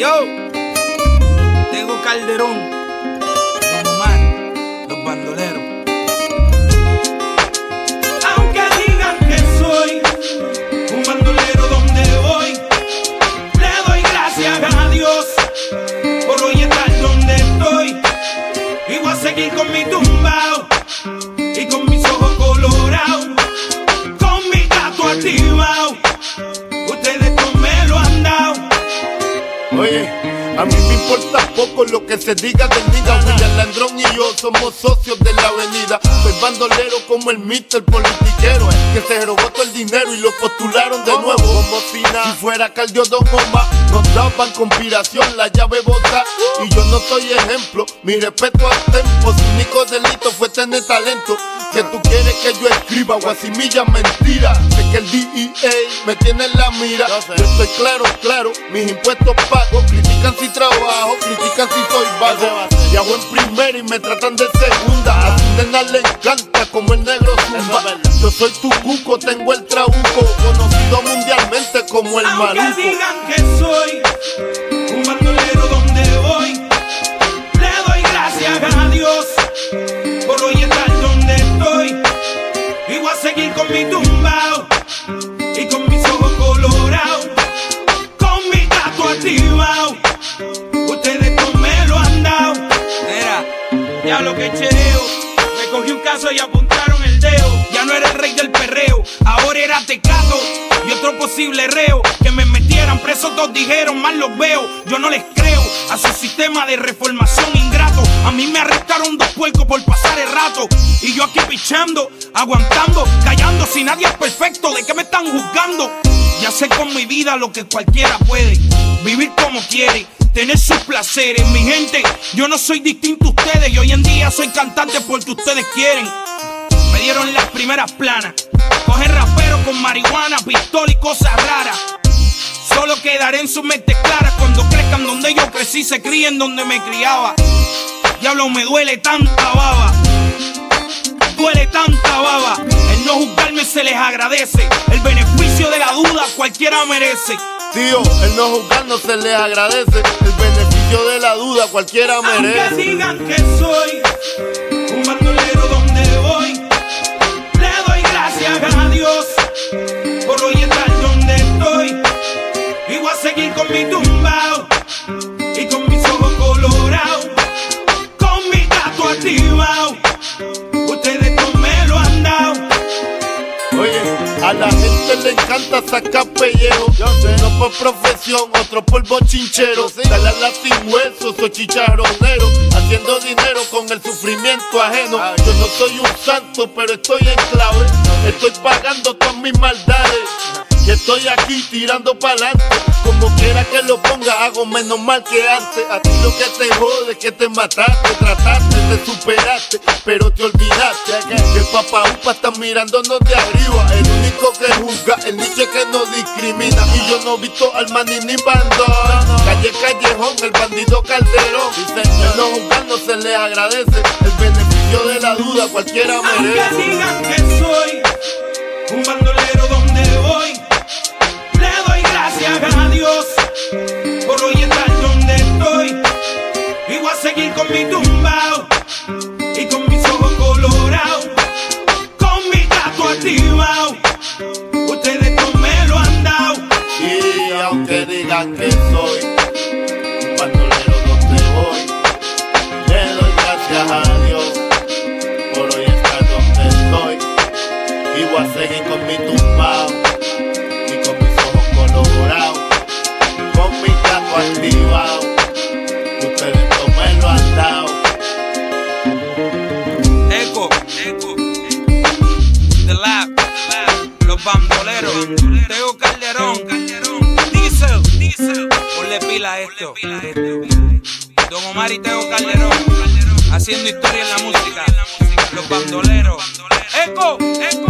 Yo, tengo Calderón, Don Omar, los bandoleros. Aunque digan que soy un bandolero donde voy, le doy gracias a Dios por hoy estar donde estoy y voy a seguir con mi tumba. A mí me importa poco lo que se diga del nigga William Landrón y yo somos socios de la avenida. Soy bandolero como el mister politiquero. Que se robó todo el dinero y lo postularon de nuevo. Como si nada, si fuera Caldio Don Omar. Nos daban conspiración, la llave bota. Y yo no soy ejemplo, mi respeto al tempo Su único delito fue tener talento. Que tú quieres que yo escriba guasimilla mentira. Sé que el me tiene en la mira. Yo estoy claro, claro, mis impuestos pago Critican si trabajo, critican si soy vago Viajo en primera y me tratan de segunda. A su nena le encanta como el negro zumba. Yo soy tu cuco, tengo el trabuco Conocido mundialmente como el Aunque maluco digan que soy Ya lo que chereo, me cogí un caso y apuntaron el dedo. Ya no era el rey del perreo, ahora era tecato y otro posible reo. Que me metieran preso, todos dijeron, mal los veo. Yo no les creo a su sistema de reformación ingrato. A mí me arrestaron dos puercos por pasar el rato. Y yo aquí pichando, aguantando, callando. Si nadie es perfecto, ¿de qué me están juzgando? Ya sé con mi vida lo que cualquiera puede. Vivir como quiere, tener sus placeres. Mi gente, yo no soy distinto a ustedes. Y hoy en día soy cantante porque ustedes quieren. Me dieron las primeras planas. Coger rapero con marihuana, pistola y cosas raras. Solo quedaré en sus mentes claras cuando crezcan donde yo crecí, se críen donde me criaba. Diablo, me duele tanta baba. Duele tanta baba. El no juzgarme se les agradece. El beneficio de la duda cualquiera merece. Tío, el no juzgar no se le agradece. El beneficio de la duda cualquiera Aunque merece digan que soy un bandolero donde voy, le doy gracias a Dios por hoy estar donde estoy. Y voy a seguir con mi tumbao gente le encanta sacar pellejo. Uno por profesión, otro por bochinchero. Dale a la sin hueso, soy chicharronero. Haciendo dinero con el sufrimiento ajeno. Yo no soy un santo, pero estoy en clave. Estoy pagando todas mis maldades. Y estoy aquí tirando pa'lante. Como quiera que lo ponga, hago menos mal que antes. A ti lo que te jode que te mataste, trataste, te superaste, pero te olvidaste. Que el papá upa está mirándonos de arriba. El único el niche que no discrimina. Y yo no he visto al maní ni bandón. Calle Callejón, el bandido Calderón. El no juzgar no se le agradece. El beneficio de la duda cualquiera Aunque merece. digan que soy aunque digan que soy un bandolero donde voy, le doy gracias a Dios por hoy estar donde estoy. Y voy a seguir con mi tumbao y con mis ojos colorados, con mi gato activado. Ustedes no me lo han dado. Eco, Eco, The Lab, Los Bandoleros, Teo Calderón, ponle pila a esto. Don Omar y Teo Calderón, haciendo historia en la música. Los Bandoleros, Eco, Eco.